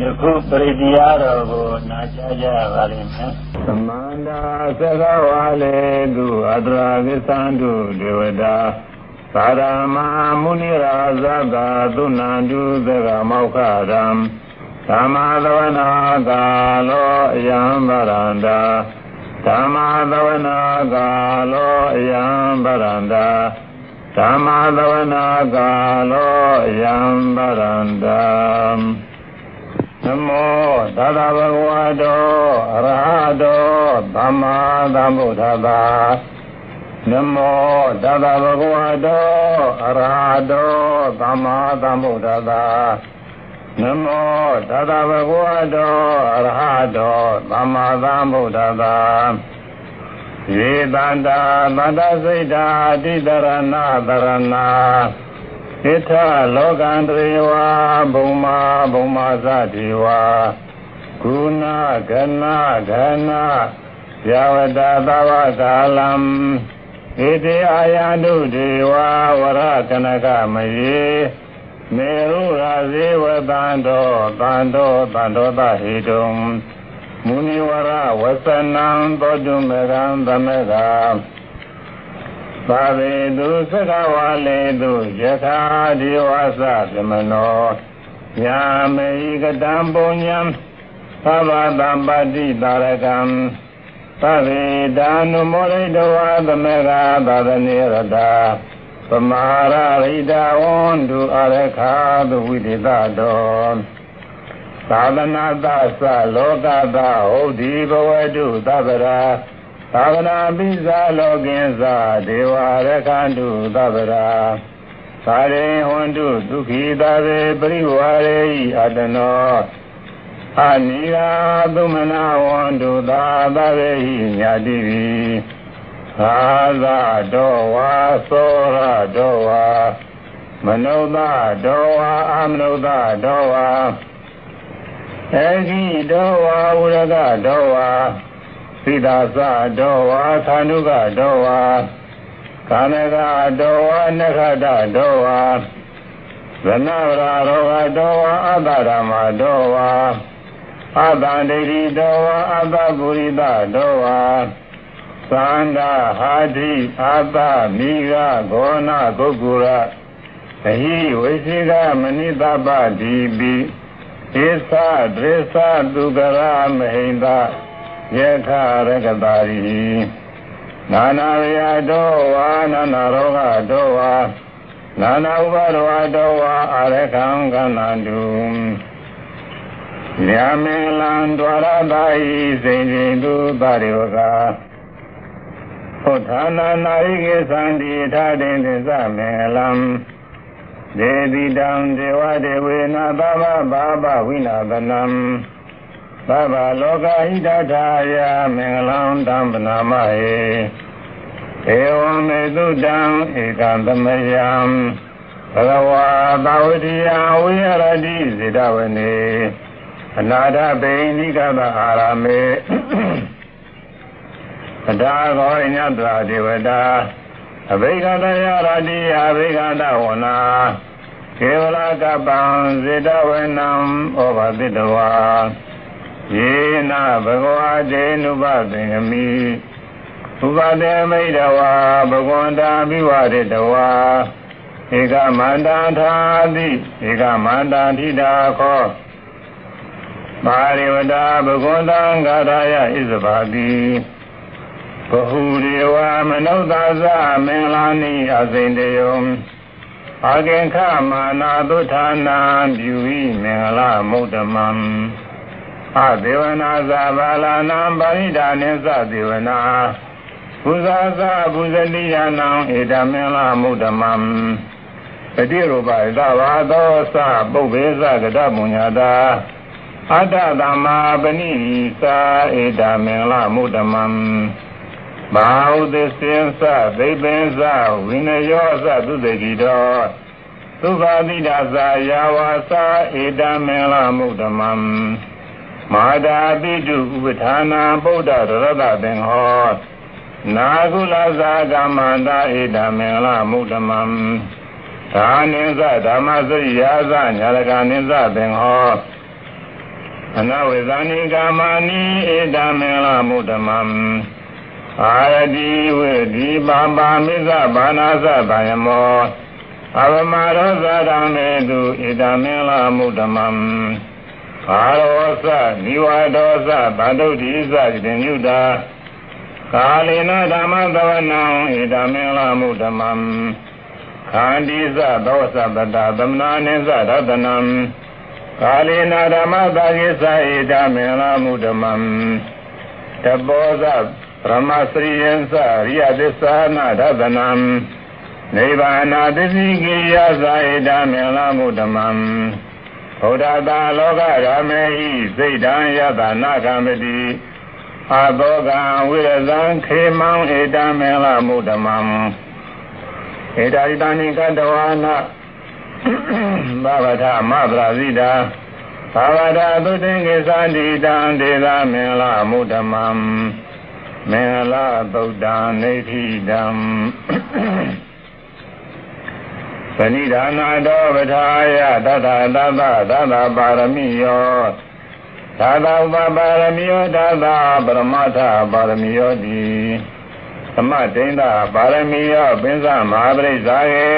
ယခုပရိတရားတော်ကိုနာကြားကြပါလိမ့်မယ်သမန္တာသကဝါလေသူအတရာကိသံတုဒေဝတာသာရမမုနိရာဇဂသုဏန္တုသကမောက္ခရံသမ္မာသဝနာကာလောအယံဗရန္တာသမ္မာသဝနာကာလောအယံဗရန္တာသမ္မာသဝနာကာလောအယံဗရန္တာ နမောသတ္တဗုဒ္ဓတောအရဟတောသမ္မာသမ္ဗုဒ္ဓသာနမောသတ္တဗုဒ္ဓတောအရဟတောသမ္မာသမ္ဗုဒ္ဓသာနမောသတ္တဗုဒ္ဓတောအရဟတောသမ္မာသမ္ဗုဒ္ဓသာယေတန္တာမတ္တစိတ်တာအတိတရဏတရဏ ဣထလောကံတရေဝဘုံမာဘုံမာသတိဝါကုဏကနာကနာယဝတသဝကာလံဣတိအာယတုဒေဝဝရကနကမယေမေရုရာဇေဝတံတောတံတောတံတောတဟိတုံမုနိဝရဝသနံသောတုမေကံသမက သာဝေတုသက္ကဝါလေတုယထာဒီဝသသမနောညာမေကတံပုညံသဗ္ဗတံပတိတာရကံသဗ္ဗေတာနုမောရိတဝါသမေဃသာသနေရတာပမာရရိတာဝန္တုအရခာသုဝိတိတတောသာသနာသသလောကသဟုတ်ဒီဘဝတုသဗ္ဗရာ သာဝနာပိဇာလောကင်းသာဒေဝရခန္တုသဗ္ဗရာသာရိဟွန်တုဒုက္ခိသာဝေပရိဝါရေဤအတနောအနိရာသုမနာဝန္တုသာသဗေဟိညာတိပိသာသာတောဝါသောရတောဝါမနုဿတောဝါအမနုဿတောဝါအေဂိတောဝါဝရကတောဝါ သီတာသတောဝါသန္ဓုကတောဝါကာနကတောဝါနခတတောဝါဇနဝရရောဂတောဝါအတ္တဓမ္မတောဝါအတ္တဒိဋ္ဌိတောဝါအတ္တပုရိသတောဝါသန္တာဟာတိအတ္တမိဂဂောနဂုတ်ကုရသဟိဝိသေကမဏိတပတိပိဧသဒရေသသူကရမဟိန္ဒ ယခရကတာရိနာနာဝယတောဝါနာနာရောဂတောဝါနာနာဥပါဒဝတောဝါအရခံကန္နတုညမေလံဒွါရတာဤစိန်ခြင်းသူပါရိဝကဟောဌာနာနာရိကေသံတိထာတင်သစ္စမေလံဒေတိတံဒေဝဒေဝေနာသဗ္ဗဘာဘဝိနာသနံ သဗ္ဗလောကဟိတထာယမင်္ဂလံတံပနာမဟေဧဝံမေတုတံဧကံသမယံဘဂဝါသာဝတိယဝိရတိစေတဝနေအနာဒဗိနိကသအာရမေအတာကောညတ္တဒေဝတာအဘိကတယရတိအဘိကတဝနာကေဝလကပံစေတဝနံဩဘာတိတဝါ ယေနဘဂဝါတေနုပသင်္ကမိဥပဒေမိတဝါဘဂဝန္တာမိဝရတဝါဧကမန္တာသာတိဧကမန္တာထိတာခောမာရိဝတာဘဂဝန္တံဂါရယဣဇဘာတိဘဟုရေဝမနုဿာဇမင်္ဂလာနိအစိန်တယုံအာကင်္ခမာနာသုဌာနာပြုဤမင်္ဂလာမုဒ္ဓမံ အဒေဝနာသဘာလနာပါဠိတာနိသဒေဝနာဘုဇာသဘုဇတိယနာဧတမင်္လာမုဒ္ဓမံပတိရူပသဘာသောသပုဗ္ဗေသကတမုညာတာအတ္တသမ္မာပဏိသာဧတမင်္လာမုဒ္ဓမံဘာဟုသစ္စင်္သသိပင်္သဝိနယောသသုတေတိတောသုဘာတိတာသာယာဝါသာဧတမင်္လာမုဒ္ဓမံ မာတာပိတုဥပဌာနာဗုဒ္ဓရတသင်္ဟောနာကုလဇာကမန္တာဣဒမင်္ဂလမုဒ္ဓမံသာနိသဓမ္မစရိယာသညာရကနိသသင်္ဟောအနဝေဇာနိကာမနိဧတမင်္ဂလမုဒ္ဓမံအာရတိဝေဒီပါပါမိစ္ဆဘာနာသဗယမောအဝမရောဇာရမေတုဧတမင်္ဂလမုဒ္ဓမံ အာရောသနိဝါဒောသဗန္တုတိသတိညုတာကာလေနဓမ္မသဝနံဧတမင်္ဂလမုဒ္ဓမံခန္တိသသောသပတသမနာနိသရတနံကာလေနာဓမ္မသာကိသဧတမင်္ဂလမုဒ္ဓမံတဘောဇဗြဟ္မစရိယံသရိယသစ္စာနာဒသနံနိဗ္ဗာနာသစ္စိကိယသာဧတမင်္ဂလမုဒ္ဓမံ ဘုဒ္ဓတာလောကရမေဟိစိတ်တံယတနာကံပတိအာသောကံဝိရဇံခေမံဧတမင်္ဂလမုဒ္ဓမံဧတာရိတနိကတဝါနာဘာဝထမဗရာဇိတာဘာဝထသုတေကိသန္တိတံဒေသမင်္ဂလမုဒ္ဓမံမင်္ဂလသုတ်တံနေတိတံ ပဏိဒါနာတော်ပထာယသတ္တသဗ္ဗသတ္တပါရမီယောသာသာဥပပါရမီယောသာသာပရမထပါရမီယောတိသမဒိဋ္ဌပါရမီယောပင်စမဟာပရိစ္ဆာယေ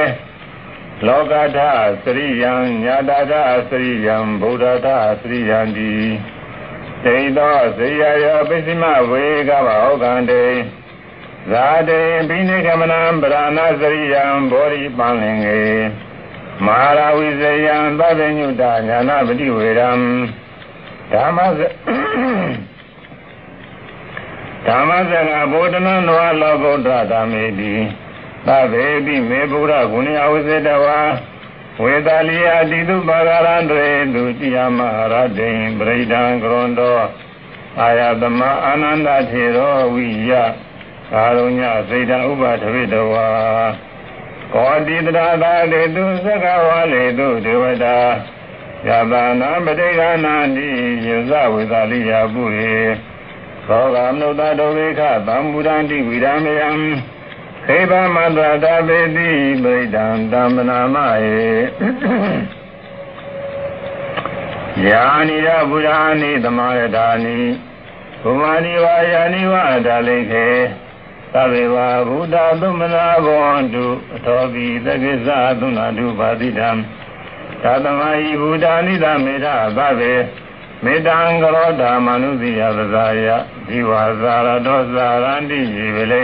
လောကထသရိယံညာတာထသရိယံဗုဒ္ဓထသရိယံတိဒိဋ္ဌောဇေယယောပစ္စမဝေကဘဩကံတေ ဇာတေပိနိကမနံပရဏသရိယံဘောရိပန်လင်္ကေမဟာရဝိဇယံသဗ္ဗညုတညာနာပတိဝေရံဓမ္မဇဓမ္မဇကဗုဒ္ဓနံနောလောကုတ္တဓမ္မေတိသဗ္ဗေတိမေဗုဒ္ဓဂုဏယဝစေတဝါဝေတလီယတိတုပါရရံတွေသူတိယမဟာရတိံပရိဒံကရွန်တော်အာယသမအာနန္ဒထေရောဝိယ ကာရုညစေတဥပထဝိတဝါကောတိတရာသာတေသူသက္ကဝါလေသူဒေဝတာယတာနာပဋိက္ခဏာတိယဇဝေသလိယပုရိသောကမနုဿဒုဝေခသံမူရန္တိဝိရမယံခေဗမတ္တတာပေတိပရိဒံတမနာမယေယာနိရဗုဒ္ဓာနိသမာယတာနိဘုမာနိဝါယာနိဝါဒါလိခေ သဗ္ဗေဝဗုဒ္ဓသုမနာဘောတုအထောပိသကိစ္စသုနာတုပါတိတံသာသမဟိဗုဒ္ဓနိသမေထသဗ္ဗေမေတံကရောဓမနုတိယသဇာယဒီဝါဇာရတောဇာရန္တိယေဝလေ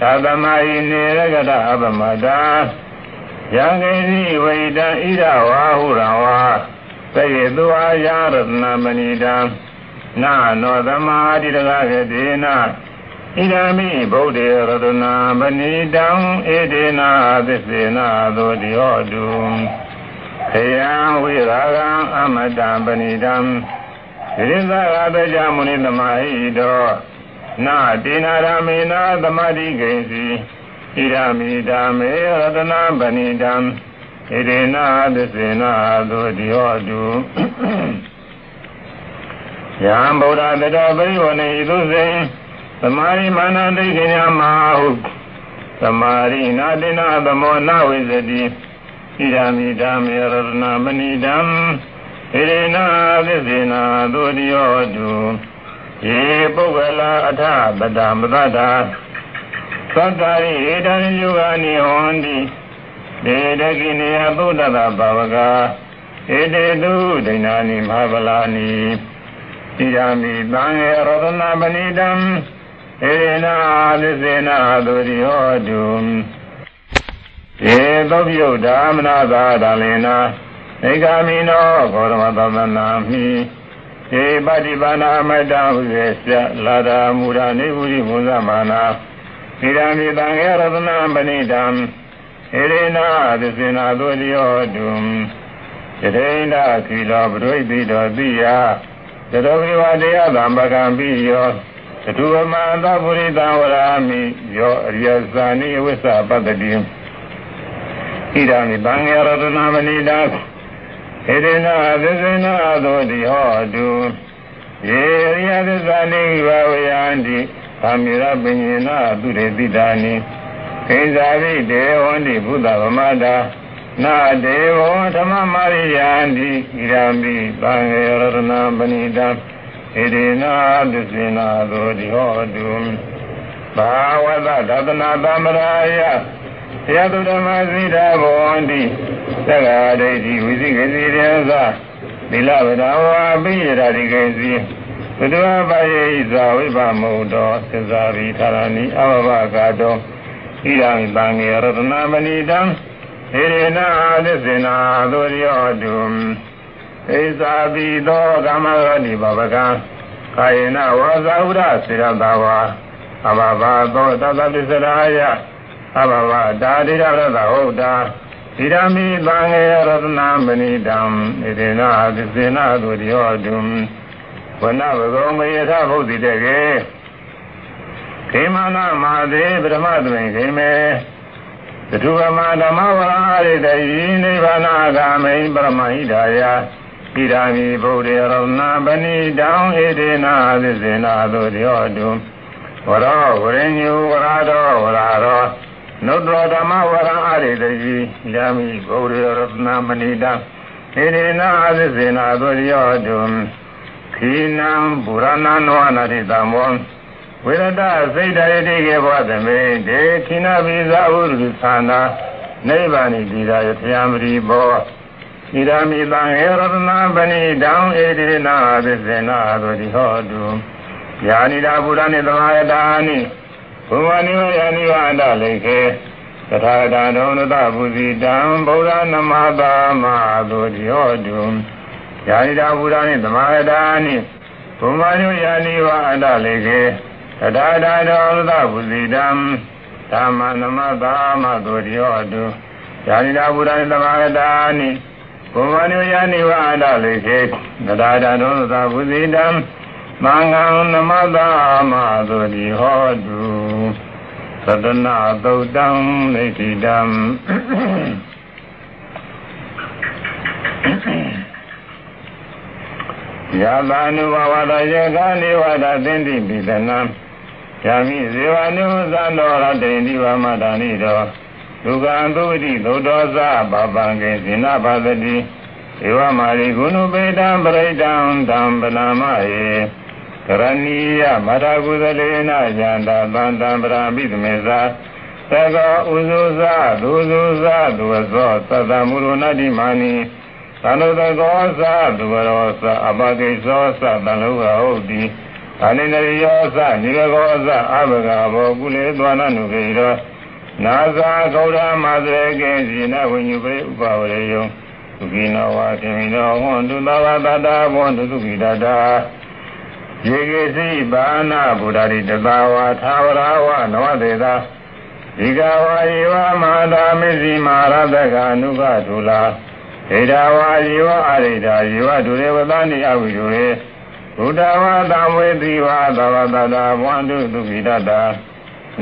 သာသမဟိနေရကတအပမတာယံကေတိဝိတံဣဒဝါဟုရဝါသေယသူအာယရတနာမဏိတံနာနောသမာတိတကကေဒေနာ ဣဒာမိဗုဒ္ဓေရတနာမဏိတံဧဒေနာသစ္စေနာသောတိဟောတုခေယံဝိရာဂံအမတံပဏိတံဣရိသဂတကြမုနိသမာဟိတောနာတိနာရမေနာသမတိဂိဉ္စီဣရမိဓမ္မေရတနာပဏိတံဣရေနာသစ္စေနာသုတိဟောတုယံဗုဒ္ဓတတော်ပရိဝဏိသုစေ သမာရိမာနတိကိညာမဟုသမာရိနာတိနာသမောနဝိဇတိဣရမိဓမ္မေရတနာပဏိတံဣရေနာသစ္စေနာသုတိဟောတုယေပုဂ္ဂလာအထပဒမသတ္တာသတ္တာရိဧတံယုဂာနိဟောတိဒေတကိနေယသုဒ္ဓတာဘာဝကဧတေတုဒိဏာနိမဟာဗလာနိဣဒာမိသံဃေရတနာပဏိ တံဧရေနာသစ္စေနာသုတိဟောတုဧသောပြုတ်ဓမ္မနာသာဒလင်နာဧကမိနောဂောရမသမနာမိေပฏิပါဏအမတ္တဟုစေစလာတာမူရာနေဝုရိဘုဇမာနာဣဒံမိတံရတနာပဏိတံဣရေနာသစ္စေနာသောတိယောတုတရေနာခိလောပရိသိတောတိယတတောဝိဝတရားသံပကံပိယော တထုဝမန္တပုရိသံဝရာမိယောအရိယဇာနိဝိသပတ္တိဣဒံမိတံရတနာပဏိတံဣတိနာသစ္စေနာသောတိဟောတုယေရိယသစ္စာနိဘဝယန္တိသမေရပညေနာသူရေတိတာနိခိဇာရိဒေဝန္တိဘုဒ္ဓဗမတာနာဒေဝဓမ္မမာရိယာတိဣရမိသံဃေရတနာပဏိတံ ဣတိနာသစ္စေနာသောတိဟောတုဘာဝတဒသနာသမရာယယတုဓမ္မစိတာဘောန္တိသက္ကာဒိဋ္ဌိဝိသိကစီရေသသီလဝဒဝါပိယရာတိကေစီဘုဒ္ဓဘာယေဣဇာဝိပမုတ်တော်သစ္စာရိသာရဏိအဘဘကာတောဣရမိသံဃေရတနာပဏိတံဟိရိနာသစ္စေနာသုရိယောတု ဣဇာပိသောကမ္မရောတိဘဗကံကာယေနဝါဇာဥရစေရတဝါအဘဘာသောတသပစ္စရာယအဘဘာဒါတိရရတဟုတ်တာဣရမိသံဃေရတနာမဏိတံဣရိနာသစ္စေနာသုရိယောတုဝနဘဂုံမေယထဘုဒ္ဓိတကေခေမနာမာသေပရမသမိန်ခေမေသတုဗမဓမ္မဝရဟရိတယိနိဗ္ဗာနဂာမိန်ပရမဟိတာယ ဣဒာမိဗုဒ္ဓေရဏပဏိတံဣတိနာသစ္စေနာသုတယောတုဝရောဝရညုဝရတော်ဝရတော်နုတ္တဓမ္မဝရဟရိတယိဣဒာမိဗုဒ္ဓေရဏပဏိတံဣတိနာသစ္စေနာသုတယောတုခိနံပုရဏနောအနာတိတံဘောဝေရတစိတ်တရတိကေဘောသမေတေခိနပိဇာဥဒုသနာနိဗ္ဗာနိတိရာယသယမရိဘော ဣဒာမိတံဟေရတနာပဏိတံဧတိနာသစ္စေနာသောတိဟောတုယာနိတာဘုရားနိသမာယတာနိဘုဝနိဝယနိဝအတလိခေသထာတံဒုံနတဘုဇိတံဗုဒ္ဓနမတာမသောတိဟောတုယာနိတာဘုရားနိသမာယတာနိဘုမာညုယာနိဝအတလိခေသဒ္ဒါတောသဗုဇိတံဓမ္မနမသာမသုတိယောတုယာနိတာဘုရားသမာဂတာနိ ဘုမနုယာနိဝါဒလေခေသဒ္ဒါတောသဗုဇိတံမင်္ဂံနမသာမသုတိဟောတုသတနာသုတ်တံနေတိတံယသာနုဘဝတယေကနေဝဒသင်္တိပိသနံယမိဇေဝနုသံတော်ရတေနိဝမတာနိတော ဒုက္ခံသုတိသုတ္တောသပပံကေဇိနပါတတိဧဝမာရိဂုဏုပေတံပရိတံဓမ္ပနာမယေကရဏီယမထာကုသလေနယန္တာသံတံပရာမိသမေသာသကောဥဇုဇဒုဇုဇဒုဇောသတ္တမုရဏတိမာနိသန္တုတကောသဒုရောသအပကိသောသတံလောကဟုတ်တိအာနိနရိယောသနိရကောသအဘဂဘောကုလေသွာနနုခေရော နာဇာဂေါရမသရေကေဇိနဝိညုပေဥပဝရေယောသုခိနောဝါတိမိနောဟွန်တုသဝတတာဘောတုသုခိတတာယေကေစီဘာနာဗုဒ္ဓရိတသာဝါသာဝရဝနဝတေသာဒီကဝါယေဝမဟာတာမေဇိမာရတကအနုကဒုလာဣဒဝါယေဝအရိဒာယေဝဒုရေဝသနိအဝိဒုရေဘုဒ္ဓဝါသံဝေတိဝါသဝတတာဘဝန္တုသုခိတတာ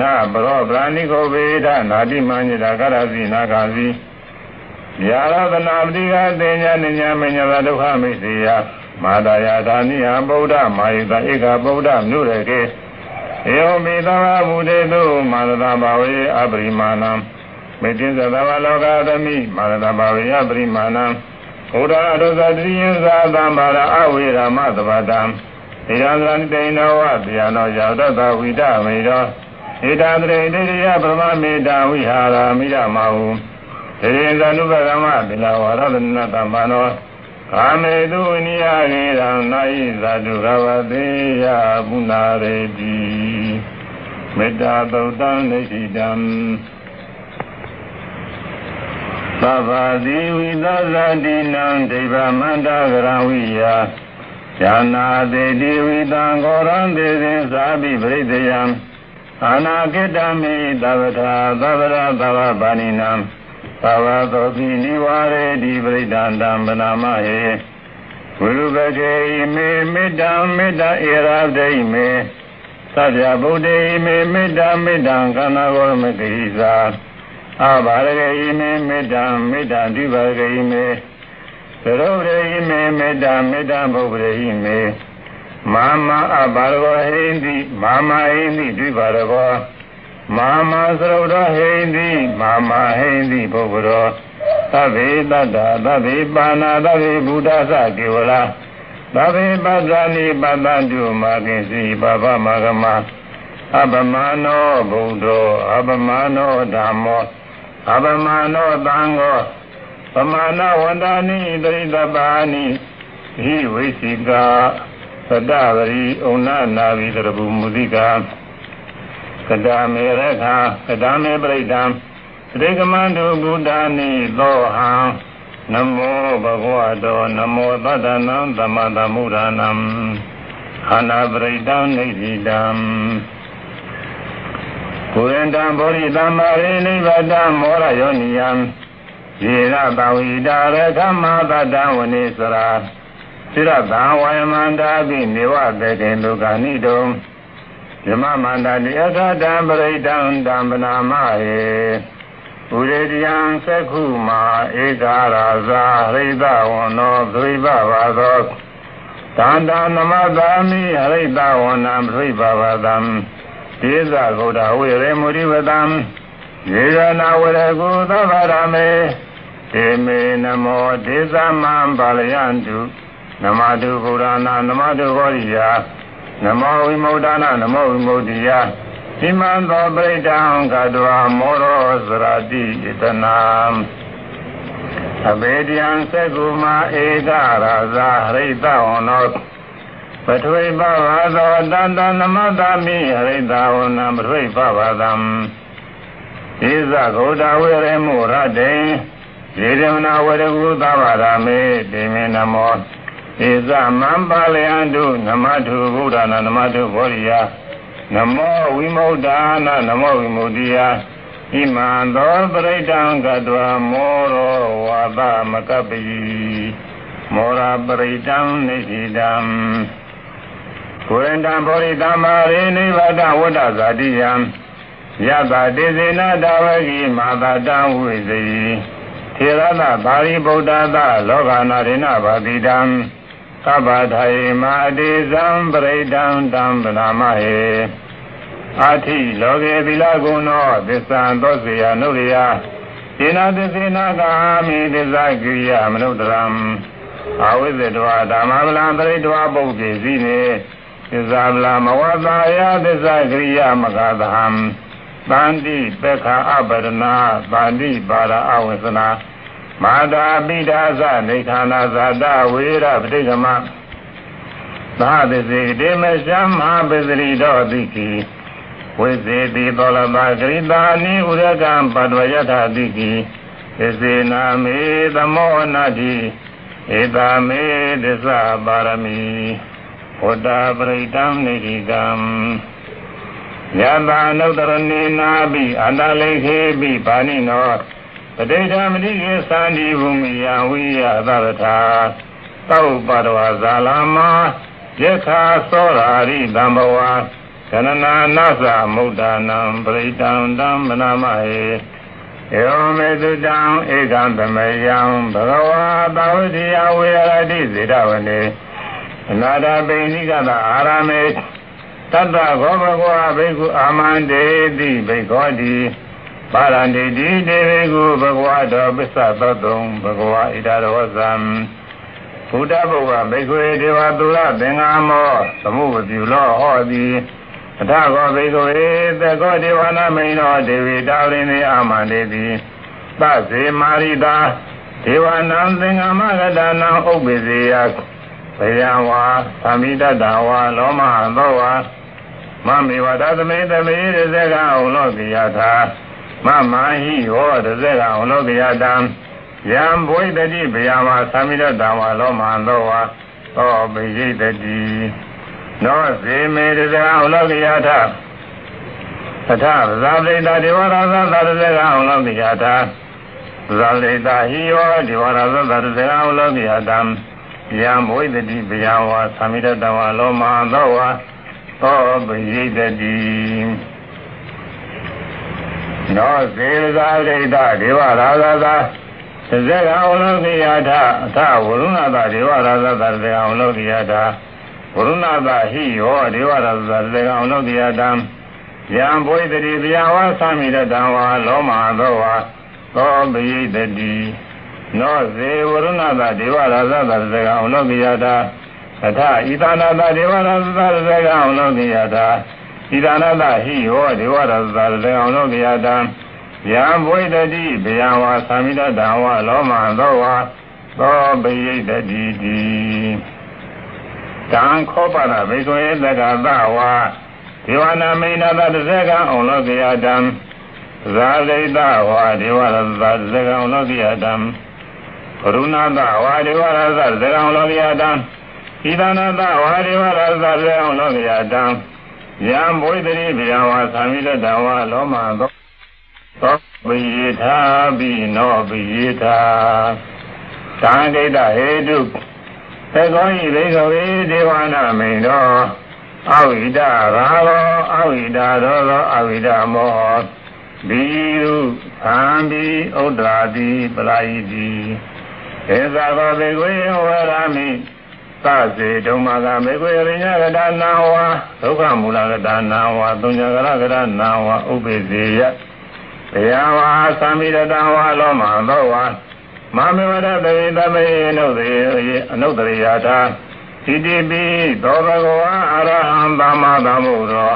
နာပရောဗราဏိကိုဝေဒနာတိမညတာကရစီနာဂာစီယာရသနာပတိကသေညာနိညာမညတာဒုက္ခမိစေယမာတာယာသာနိယဗုဒ္ဓမာယိတဧကဗုဒ္ဓနုရကေဧဝမေသဝဘုဒေတုမာရတဘာဝေအပရိမာဏံမေတ္တင်သဘာလောကသမိမာရတဘာဝေအပရိမာဏံဘုရားဒုသတိယသာသံပါရအဝေရမသဗ္ဗတံဣရံသံတေနဝဗျာနောယောတတဝိဒမေရော ဣဒံတရေတေရိယပရမမေတ္တာဝိဟာရမိရမဟုတေရင်သနုပကမသီလဝရဒနတမနောကာမေတုနိယဂေရံနာယိသတုရဝတိယပုနာရေတိမေတ္တာသုတ်တံနေတိတံသဗ္ဗတိဝိသဇတိနံဒိဗမန္တဂရဝိယဇာနာတိတိဝိတံဂောရံတေသင်သာပိပရိသေယံ အာနာကိတမိသဗ္ဗထာသဗ္ဗရာသဗ္ဗဗာနိနံသဗ္ဗသောပိနိဝရေတိပရိဒန္တံဗနာမဟေဝိရုပကေဣမေမေတ္တမေတ္တဧရာဒိမေသဗ္ဗဗုဒ္ဓေမေမေတ္တမေတ္တခန္ဓာဝရမကိသာအဘာရကေဣမေမေတ္တမေတ္တဒိဗရကေဣမေသရုပ်ရေဣမေမေတ္တမေတ္တဘုဗ္ဗရေဣမေ မာမအဘာရောဟိန္တိမာမဟိန္တိဒိဗရကောမာမသရုပ်တော်ဟိန္တိမာမဟိန္တိဘုဗ္ဗရောသဗ္ဗေတတ္တသဗ္ဗေပါဏာသဗ္ဗေဘုဒ္ဓသကေဝလာသဗ္ဗေပဇာနိပတ္တတုမာကိစီပပမဂမအပမနောဘုဒ္ဓောအပမနောဓမ္မောအပမနောသံဃောပမာဏဝန္ဒာနိတရိတပါဏိဟိဝိသိကာ သတ္တဝရီဩနာနာဝိတရဘူမုဒိကာကတမေရခာကတမေပရိဒံတေကမန္တုဘုဒ္ဓာနိသောဟံနမောဘဂဝတောနမောသတ္တနံသမတမုဒ္ဒနံခန္ဓာပရိဒံနေတိတံကိုရန္တံဘောရိသမ္မာရိနိဗ္ဗတံမောရယောနိယံယေရတဝိတာရခမသတ္တဝနိစရာ စိရတံဝယမန္တာပိနေဝတေကေလူကနိတုံဓမ္မမန္တတိအထတံပရိဒံတံပနာမဟေဥရေတယံသက္ခုမာဧကာရာဇာဟရိတဝနောသရိပဘာသောတန္တာနမသာမိဟရိတဝနံသရိပဘာသံဒေသဂௌဒဝေရေမုရိဝတံယေရနာဝရကုသဗ္ဗရမေေမေနမောဒေသမံပါလယန္တု နမတုဗုဒ္ဓနာနမတုဟောရိယာနမောဝိမု ക്ത နာနမောဝိမု ക്തി ယဣမံသောပရိဒံကတဝမောရောစရတိဣတနာအဘေဒယံသက္ကုမဧကရာဇာဟရိတဝနောပထွေပဘာသောတန္တနမတမိဟရိတဝနံပထွေပဘာသံဣဇဂௌဒဝေရမုရတေယေရမနာဝရကုသဗ္ဗရာမေတေမေနမော ဧသမံပါလယန္တုနမထုဗုဒ္ဓနာနမထုဘောရိယနမောဝိမု ക്ത နာနမောဝိမု ക്തി ယဣမံသောပရိဒံကတဝမောရောဝါသမကပ္ပိမောရပရိဒံနိတိတံကိုရန္တံဘောရိတမရေနိဗ္ဗတဝတ္တဇာတိယံယတတေဇေနတာဝကိမာတာတံဝိဇိထေရသဘာရိဗုဒ္ဓသလောကနာရိဏဘာတိတံ သဗ္ဗထာယမာတိဇံပရိဒံတံဗနာမဟေအာထိလောကေသီလဂုဏောသစ္ဆံသောစေယနုရိယေနသစ္စေနာကာမိသစ္စာကိရိယမနုတရံအဝိဇ္ဇတဝဓမ္မဗလံပရိတဝပုဂ္ဂေစီနေသစ္စာဗလမဝတာယသစ္စာကိရိယမဂသဟံတန္တိပက္ခအပရဏတန္တိပါရအဝိသနာ မာတာပိဒါသနေခန္ဓာဇာတဝေရပဋိကမသာသစေတေမရှမ်းမဟာပစ္စရိတော်တိကိဝိသေတိသောလဘာဂရိတာနိဥရကံပတ္တဝယထာတိကိသစေနာမေသမောနာတိဧတာမေသစ္စာပါရမီဝတ္တပရိတံနေတိကံယတာနုတရဏေနာပိအန္တလိခေပိပါဏိနော ပဋိဌာမတိကေသန္တိဘုမိယဝိယသရထာသောပတဝဇာလမယခာသောရာရိတံဘဝကနနာနာသမုဒ္ဒနာပရိတံတံမနာမဟေဧဝမေတုတံဧကံသမယံဘဂဝါသာဝတိယဝေရတိစေတဝနေအနာဒပိဏိကတအာရမေတတ္တဘောဘဂဝါဘိက္ခုအာမန္တေတိဘိက္ခောတိ ပါရဏိတိတေဝေကုဘဂဝါတော်ပစ္စသောတုံဘဂဝါဣဒရောဇံဘုဒ္ဓဘုရားဘိက္ခွေဒေဝသူရသင်္ဃာမောသမုပတိလောဟောတိအထကောဘိက္ခွေသကောဒေဝနာမိန်တော်ဒေဝီတာရိနေအာမန္တေတိသဇေမာရိတာဒေဝနံသင်္ဃာမဂတနံဥပ္ပေစေယဘယံဝါသမိတတဝါလောမဟသောဝါမမေဝတသမေသမေရဇကံဥလောကိယထာ မမဟိဟောတဇက်ကဝလောကယတံယံဘွိတတိဗျာမသမိရတံဝါလောမံသောဝါသောပိယိတတိနောဇေမေတဇက်ကဝလောကယထသထဇာတိတာဒေဝရာဇသာတဇက်ကဝလောကယထဇာတိတာဟိယောဒေဝရာဇသာတဇက်ကဝလောကယတံယံဘွိတတိဗျာဝါသမိရတံဝါလောမံသောဝါသောပိယိတတိ နောသေဇာဒိဋ္ဌဒေဝရာဇသာသဇေကဝလောကိယထအထဝရုဏသာဒေဝရာဇသာသဇေကဝလောကိယထဝရုဏသာဟိယောဒေဝရာဇသာသဇေကဝလောကိယတံယံဘွိတတိဗျာဝါသမိရတံဝါလောမသောဝါသောပိယိတတိနောဇေဝရဏတာဒေဝရာဇတာသကံလောကိယတာသထဣသနာတာဒေဝရာဇတာသကံလောကိယတာ ဣသနာတာဟိဟောဒေဝရာဇတာသကံလောကိယတာယံဘွေတတိဗျံဝါသမိတတံဝလောမသောဝါသောပိယိတတိတိတံခောပနာဘေကွေသကသဝါဒေဝနာမိဏတတဇကံအောင်လောကိယတံဇာလိတဝါဒေဝရသဇကံလောကိယတံကရုဏာတဝါဒေဝရသဇကံလောကိယတံဣဒနာတဝါဒေဝရသဇကံလောကိယတံ ယံဘွေတတိဗျံဝါသမိတတဝါလောမသောသောပိယထာပိနောပိယထာသံဒိတဟေတုသကောဤဘိကဝေဒေဝနာမိန်တော်အဝိဒရာဂောအဝိဒရောဂောအဝိဒမောဘီရုသံဘီဥဒ္ဒရာတိပလာယိတိဧသဘောဘေကွေဝရမိ သစေဓမ္မကမေကွေရိညာကတနာဝါဒုက္ခမူလကတနာဝါသုညကရကတနာဝါဥပိစေယဘယဝါသံမိရတဝါလောမသောဝါမမေဝရတေတမေနုသေအနုတရိယာတာဣတိပိသောဘဂဝါအရဟံသမ္မာသမ္ဗုဒ္ဓော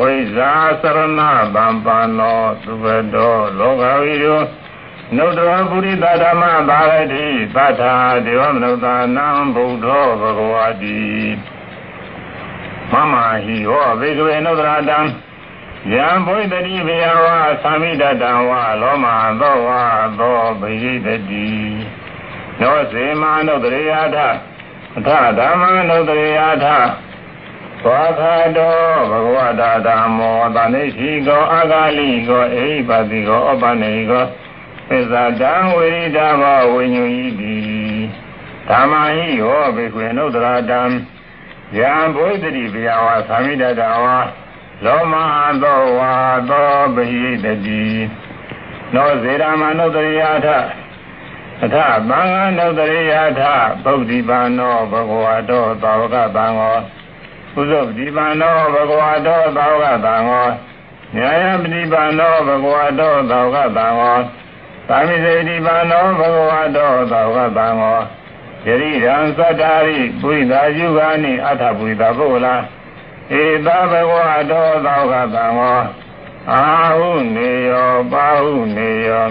ဝိဇာသရဏဗံပန္နောသူဘတောလောကဝိရော နုတ္တရပုရိသဓမ္မသာရတိသတ္ထာဒေဝမနုဿာနံဗုဒ္ဓောဘဂဝါတိမမဟိဟောဘေကဝေနုတ္တရာတံယံဘုဒ္ဓတိဘေယဝါသမိတတံဝါလောမသောဝါသောဘိယိတတိနောစေမနုတ္တရေယထအထဓမ္မနုတ္တရေယထသောခတောဘဂဝတာဓမ္မောတဏိရှိကောအာဂလိကောအိပတိကောအပနေကော သစ္စာတံဝိရိဒဘောဝိညုဤတိဓမ္မဟိဟောဘေကွေနုတ္တရာတံယံဘုဒ္ဓတိဗျာဝါသမိတတဝါလောမသောဝါသောပဟိတတိနောဇေရမနုတ္တရိယထအထသံဃာနုတ္တရိယထဗုဒ္ဓိပါနောဘဂဝါတောသာဝကသံဃောကုသပတိပါနောဘဂဝါတောသာဝကသံဃောညာယပတိပါနောဘဂဝါတောသာဝကသံဃော သာမိစေတိပါနောဘဂဝါတောသာဝကသံဃောယရိရံသတ္တာရိပုရိသာယုဂာနိအထပုရိသပုဂ္ဂလာဧတဘဂဝါတောသောကသံဃောအာဟုနေယောပါဟုနေယော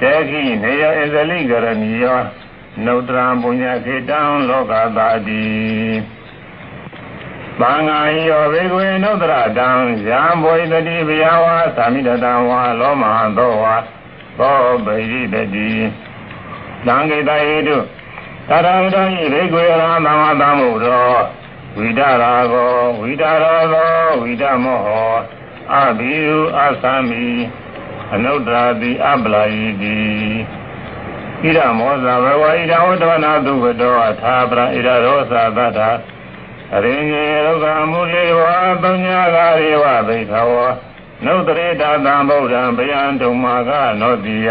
တေခိနေယောအဇလိကရဏီယောနုတ္တရံပုညခေတံလောကသာတိသံဃာဟိယောဘေကွေနုတ္တရတံယံဘွေတတိဗျာဝါသာမိတတံဝါလောမဟံသောဝါ သောပိရိတတိသံဃိတဟိတုသရဝတံဤဘေကွေရဟံသမ္မာသမ္ဗုဒ္ဓောဝိဒရာကောဝိဒရာသောဝိဒမောဟောအဘိယအသံမိအနုတ္တရာတိအပလာယိတိဣရမောဇဘဝဣရဝတ္တနာသုဝတောအထာပရဣရရောသသတ္ထာအရင်ကြီးရုကမူလေဝပညာကာရေဝဘိခဝ နုတ္တရေတသံဗုဒ္ဓံဗျံတုံမာကနောတိယ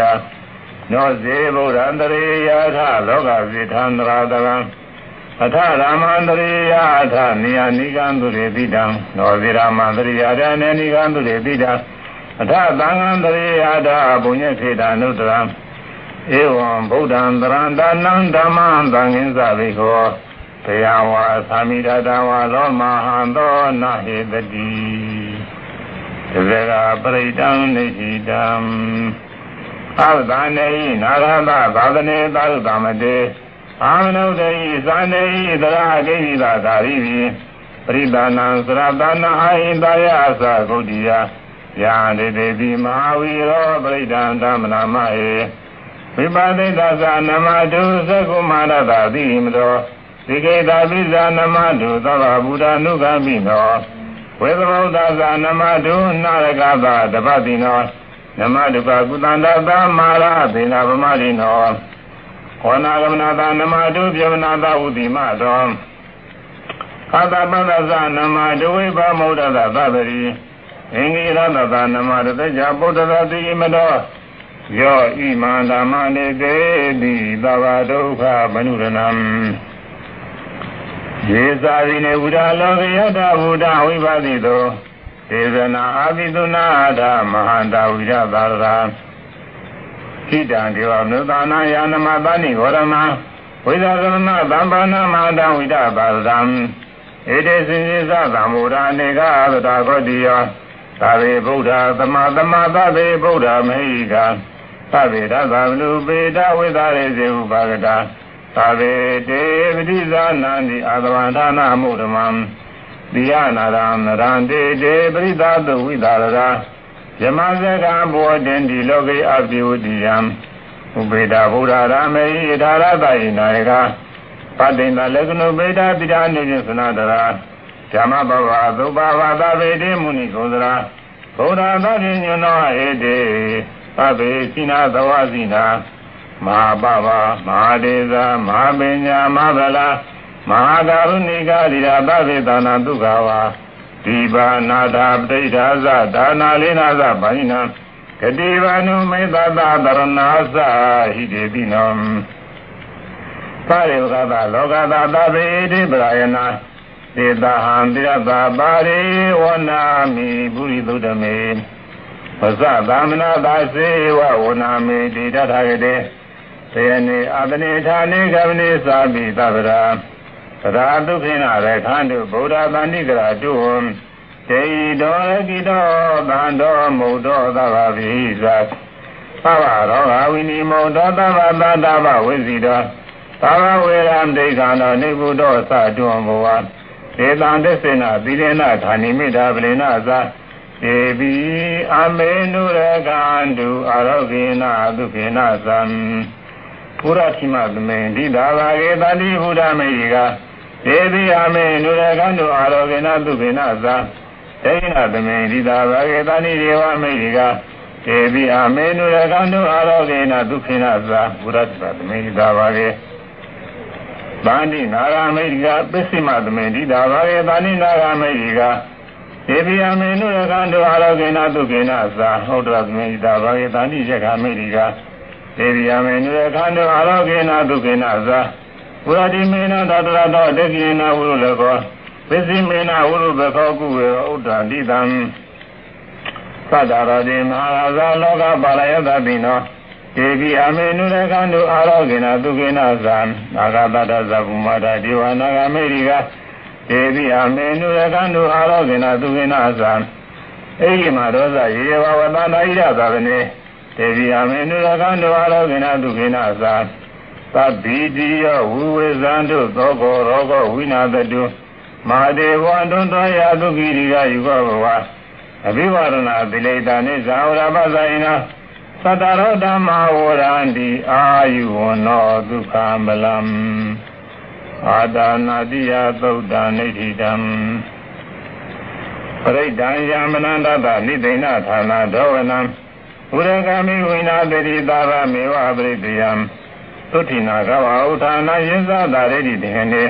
နောဇေဗုဒ္ဓံတရေယထလောကဇိထံတရာတကံအထရာမန္တရိယအထနိယနိကံသူရေပိတံနောဇိရာမန္တရိယရဏေနိကံသူရေပိတံအထသံဃံတရိယအထဘုညေခေတနုတ္တရံဧဝံဗုဒ္ဓံတရံတနံဓမ္မံသံဃင်္စဘိခောဘယဝါသာမိတတဝါလောမဟံသောနဟေတတိ တဇဂပရိတံနေဟိတံအာသနေနာရတသာသနေသာရုတမတေအာမနုတေဤသန္တေဤသရဂိရိသာသာရိပိပရိဒါနံသရတနာအာဟိတယအသဂုတ်တိယယာတိတေတိမဟာဝီရောပရိဒံဓမ္မနာမဧဝိပါတိတသနမတုသကုမာရတတိမတော်ဒီကေတာပိဇာနမတုသဗ္ဗဗုဒ္ဓနုဂမိနော ဝေသဗုဒ္ဓဇာနမတုနာရကသတပတိနောနမတုကကုသန္တသမာရသေနာပမတိနောခောနာဂမနာတာနမတုပြမနာတာဥတိမတော်အာတပန္နသနမတုဝိပမௌဒသသဗ္ဗရိအင်္ဂိရတသနမတတေကြဗုဒ္ဓသာတိမတော်ယောဣမန္တမနေတေတိသဗ္ဗဒုက္ခမနုရဏံ ယေသာရိနေဝုဒလောကယတဝုဒဝိပါတိတောဒေသနာအာပိတုနာအဒမဟာတဝိရသာရိတံဒေဝမနုဿာနာယာနမသနိဂောရမဝိဇာသမသမ္ပန္နမဟာတံဝိဒပါဒံဧတေစင်စေသသံမူရာနေကသတာဂောတိယောသာဝေဗုဒ္ဓသမသမသဗေဗုဒ္ဓမေဟိကသဗေဒသဗလူပေတဝိသရေစေဥပါကတာ သာဝေတေပတိဇာနန္တိအာသဝန္ဒနာမုဓမ္မံတိယနာရံနရံတေတေပရိသတုဝိသရရာယမဇကံဘောတင်ဒီလောကေအပိဝတိယံဥပေဒဗုဒ္ဓရာမေဟိဒါရတယိနာယကပတိန္တလက္ခဏုပေဒပိဋာနုညသနာတရာဓမ္မဘဝသုဘဝသဗေတိမုနိဂောသရာဘုရားသတိညွနောဟေတေသဗ္ဗေစိနာသဝစိနာ မဟာပပမဟာဒေဇာမဟာပညာမဟာဗလာမဟာကရုဏိကရိယာသဗ္ဗေသနာဒုက္ခဝါဒီပါနာတာပဋိဌာသဒါနာလေးနာသဘာဏိနံဂတိဝနုမေသတသရဏာသဟိတေတိနောပါရိဝကသလောကသသဗ္ဗေတိပရာယနာသေတဟံတိရတာပါရိဝနာမိပုရိသုတမေဝဇသမနာသာစေဝဝနာမေတိတထာဂတေ သေနေအတနေဌာနေကဗနေသာပိသဗ္ဗရာသရာဒုက္ခိနရခန္တုဗုဒ္ဓတန္တိကရာတုဝံတေဤတော်ကိတောသံတော်မုတ်တော်သဗ္ဗဗိသသဗ္ဗရောဂဝိနိမုတ်တော်သဗ္ဗတတဗ္ဗဝိစီတော်သဗ္ဗဝေရံဒိဋ္ဌာနောနိဗ္ဗုတောသတုံဘဝေတံသစ္စေနသီရေနဌာနိမိတာပလေနသာေပိအမေနုရကန္တုအာရောဂေနဒုခေနသံ ဘုရားတိမသမေဒီသာဘာကေတတိဘုရားမေကဒေတိအမေနုရကန္တုအာရောဂေနဒုခေနသံဒိဏသမေဒီသာဘာကေတတိဒေဝမေကဒေတိအမေနုရကန္တုအာရောဂေနဒုခေနသံဘုရားတိမသမေဒီသာဘာကေဗန္တိနာဂမိတ်ကပစ္စည်းမသမေတိတာဘာကေဗန္တိနာဂမိတ်ကဒေဝိယမေနုရကံတို့အာရောဂေနသုကေနသာဟုတ်တော်သမေတိတာဘာကေဗန္တိရကမိတ်က ဒေဝိယမေနုရကံတို့အာရောဂေနသုကေနသာဘုရားတိမေနသတ္တရတောတေကိနဝုရုလကောပစ္စည်းမေနဝုရုဘခောကုဝေဥဒ္ဒန္တိတံသတ္တရတိမဟာရာဇလောကပါလယတပိနောေကိအမေနုရကံတို့အာရောဂေနသုကေနသံနာဂတတသဗ္ဗမတာဒေဝနာဂမေရိကေကိအမေနုရကံတို့အာရောဂေနသုကေနသံဧကိမရောဇယေယဝဝတနာဣရသဗနေ ဒေဝိအမေနုရကံတို့အာရောဂေနသုကေနသံသဗ္ဗိတိယဝုဝေဇံတို့သောကောရောဂဝိနာတတုမာဒေဝံတွန်တော်ရာသုခိရိကယူကောဘဝအဘိဝရဏတိလေတာနိဇာဝရပဇာယနာသတ္တရောဓမ္မဝရန္တိအာယုဝနောဒုက္ခမလံအာဒါနာတိယသုတ်တံနိဋ္ဌိတံပရိဒံယမနန္တတနိသိဏဌာနဒေဝနံ ဘုရကမိဝိနာတိသာရမေဝပရိတယံသုတိနာကဝဥထာနာယင်းသာတာရိတိတေနေ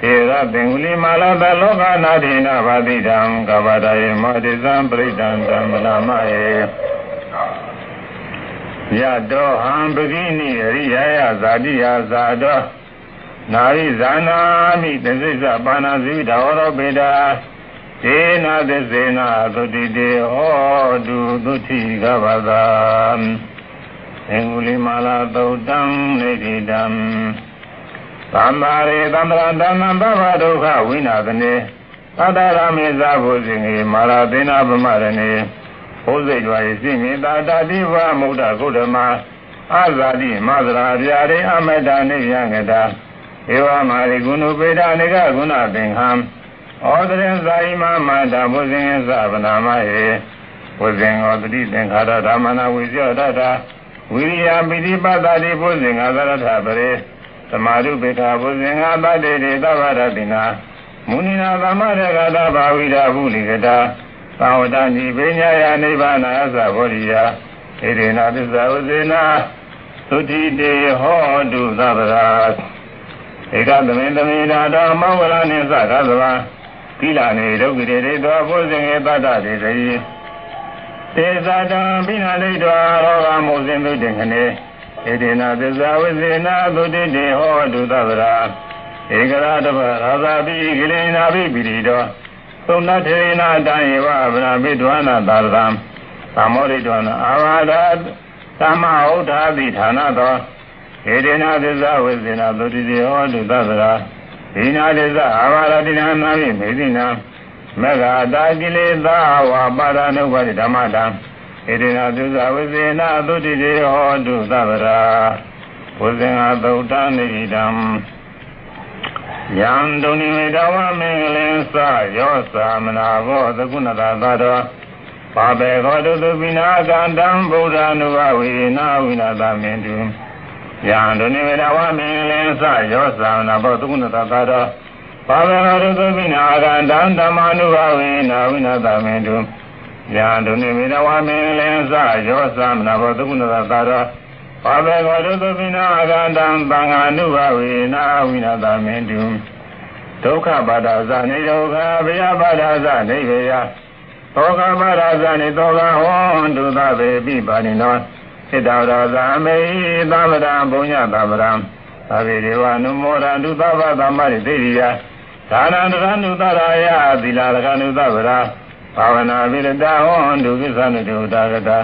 သေရသင်္ကုလိမာလာတလောကနာတိနာဘာတိတံကဗ္ဗဒယေမောတိဇံပရိဒံတံမနာမယေယတောဟံပဂိနိအရိယာယဇာတိယဇာတောနာရိဇာနာမိသစ္စာပါဏာဇိဒါဝရောပေတာ ဒေနာသစ္စေနာသုတိတေဟောတုသုတိကပသာသင်္ကုလိမာလာသုတ်တံနေတိတံသမ္မာရေသမ္မာတမ္မဘဘဒုက္ခဝိနာသနေသတ္တရမေဇာဘုဇင်ေမာရာသေနာပမရဏေဘုဇိတ်တော်၏စိမေတာတာတိဝမုဒ္ဒဂုတ္တမအာဇာတိမသရာဗျာရိအမတနိယံကတာဧဝမာရိကုဏုပေဒာနိကဂုဏသင်္ဟံ ဩဒရင်ဇာယိမမန္တာဘုဇင်သဗနာမယေဘုဇင်ောတတိသင်္ခါရဓမ္မနာဝိဇ္ဇတတဝိရိယပိတိပတ္တိဘုဇင်္ဂသရထပရေသမာဓုပေခဘုဇင်္ဂတတ္တိတေသဗ္ဗရတိနာမုနိနာသမရကတာဘာဝိဒဘုလိကတာသာဝတ္တနိပညာယနိဗ္ဗာန်အသဘောရိယဣရိနာသစ္စာဝဇေနာသုတိတေဟောတုသဗ္ဗရာဧကသမေသမေနာတော်မောဝရနိသကသဝံ ကိလနေဒုက္ခိတေတောဘုဇင်ေတတ္တတေတိသေဇာတံပိနာလိတောရောဂမုဇင်တုတေခနေဣတိနာသစ္စာဝဇေနာသုတိတေဟောတုသဗ္ဗရာဧကရာတပရာဇာပိကိလေနာပိပိရိတောသုံနထေနာတံဧဝဗရာမိဒဝနာသာရံသမောရိတောနာအာဝါဒသမ္မာဥဒ္ဓတိဌာနသောဧတေနသစ္စာဝိဇ္ဇနာသုတိတိဟောတုသဗ္ဗရာ ဒီနာသစ္စာအာဘာရတိနာနာမိမေတိနာမဂ္ဂတာကိလေသာဝါပါဒနုပါတိဓမ္မတံဧတေနသစ္စာဝိဇ္ဇနာသုတိတိဟောတုသဗ္ဗရာဘုဇင်္ဂသုတ္တနိဒံယံဒုန်ိမေတဝမင်္ဂလင်္စယောသမနာဘောသကုဏတာသာတော်ပါဘေခောတုသုပိနာကံတံဗုဒ္ဓ ानु ဘဝေနာဝိနာသမင်တု ယံဒုန်ိမေတဝမင်္ဂလင်္စယောသမနာဘောသကုဏတာသာတော်ပါဘေခောတုသုပိနာကံတံဓမ္မာနုဘဝေနာဝိနာသမင်တုယံဒုန်ိမေတဝမင်္ဂလင်္စယောသမနာဘောသကုဏတာသာတော်ဘာဘေကောဒုသပိနာအကန္တံသံဃာနုဘဝေနာဝိနာသမင်တုဒုက္ခပါဒဇာနေဒုက္ခဗျာပါဒဇာနေဘေယသောကပါဒဇာနေသောကဟောတုသဗေပိပါဏိနော စိတ္တရောဇာမေသဗ္ဗရံဘုံညသဗ္ဗရံသဗ္ဗေဒေဝနုမောရန္တုသဗ္ဗသမ္မာရိသေရိယဒါနန္တရနုသရာယသီလာရကနုသဗ္ဗရာဘာဝနာဝိရတဟောတုကိသနုတုတာကတာ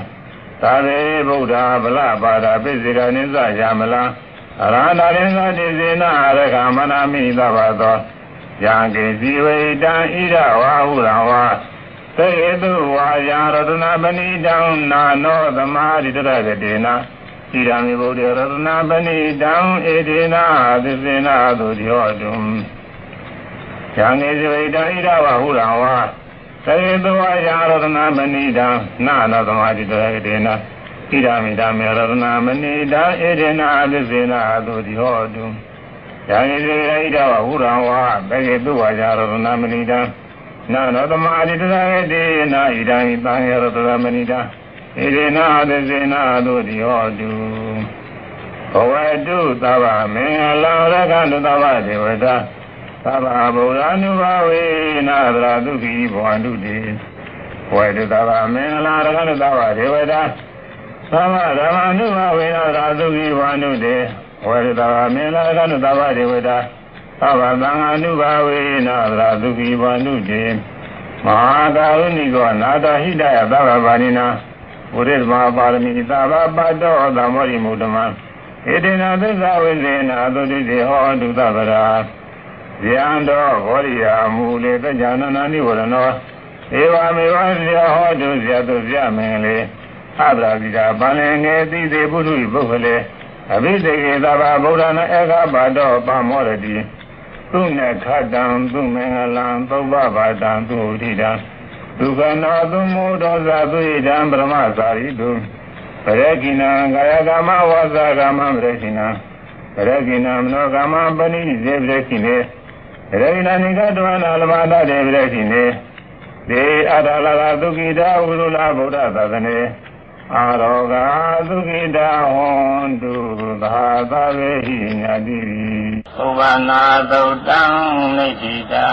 သာဝေဗုဒ္ဓဗလပါဒပိစိကနိစ္စယာမလာအရဟတာရင်္ဂတိစေနာရကမနာမိသဘာသောယံကေဇီဝေတံဣရဝါဟုရဝါ သေတုဝါယာရတနာပဏိတံနာနောသမာရိတရကတေနာဣရမေဗုဒ္ဓရတနာပဏိတံဧတေနာသစ္စေနာသုတိဟောတုယံကေဇီဝေတံဣရဝါဟုရဝါသေတဝါယာရတနာမဏိတံနာနောသမာတိတရတေနဣဒာမိဒာမေရတနာမဏိတံဧတေနာအသစ္စေနာသုတိဟောတုယာနိစေဣဒဝဟုရံဝါသေတုဝါယာရတနာမဏိတံ နာနောသမာတိတရတေနဣဒာမိတံရတနာမဏိတံဣတေနာအသစ္စေနာသုတိဟောတုဘဝတုသဗ္ဗမင်္ဂလာရကန္တသဗ္ဗဒေဝတာသဗ္ဗဗုဒ္ဓ ानु ဘဝေနာသရဒုက္ခိဘဝန္တုတိဝေတုသဗ္ဗမင်္ဂလာရကနသဗ္ဗဒေဝတာသဗ္ဗဓမ္မ ानु ဘဝေနာသရဒုက္ခိဘဝန္တုတိဝေတုသဗ္ဗမင်္ဂလာရကနသဗ္ဗဒေဝတာ သဗ္ဗသံဃာနုဘဝေနာသရဒုက္ခိဘဝန္တုတိမဟာကာရုဏိကောနာတဟိတယသဗ္ဗပါဏိနာဝိရိသမပါရမီသဗ္ဗပတ်တောသမောရိမုဒ္ဓမံဣတိနာသစ္စာဝိဇေနာသုတိတိဟောတုသဗ္ဗရာဇယံတော်ဘောရိယာမူလေတကြနနာနိဝရဏောဧဝမေဝဇယဟောတုဇယတုဇယမင်လေသဗ္ဗရာတိတာဗန္လေငေတိသေပုထုပုဂ္ဂလေအဘိသေကေသဗ္ဗဗုဒ္ဓနာဧကပါတောပမောရတိ သူနခတံသူမင်္ဂလံသုဘဘာတံသူဥဒိတံဒုက္ခနောသူမုဒောဇသုဣတံပရမသာရိတုပရကိနံကာယကမဝါစာကမပရကိနံပရကိနံမနောကမပဏိဇေပရကိနေရေနာနိကတဝနာလမတာတေပြည့်ရှိနေဒေအတလာလာသုခိတာဝုရုလာဗုဒ္ဓသာသနေအာရောဂာသုခိတာဟွန်တုသာသဝေဟိညာတိ ဥပနာသုတ်တံနိတိတံ